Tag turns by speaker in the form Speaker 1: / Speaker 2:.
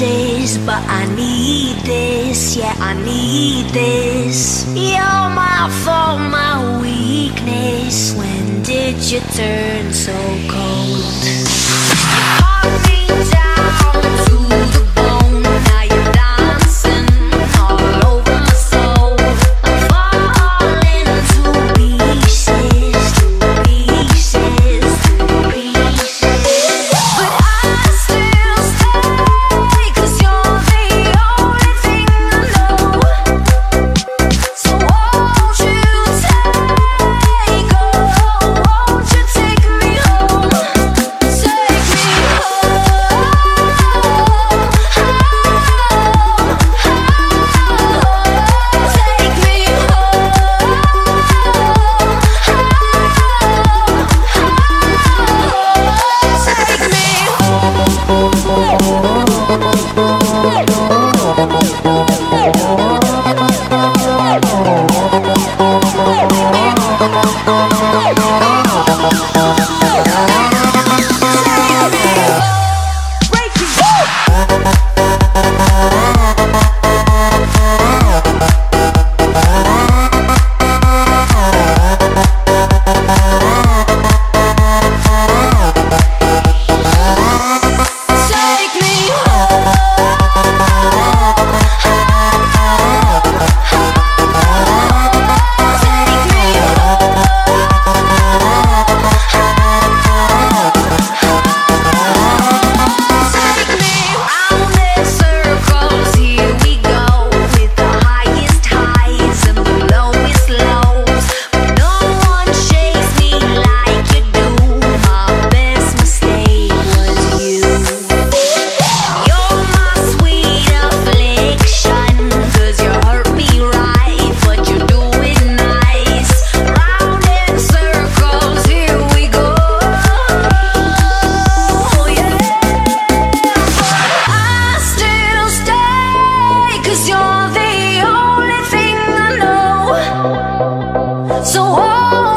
Speaker 1: falling but I need this, yeah, I need this. You're my fault, my weakness. When did you turn so cold? Oh. So all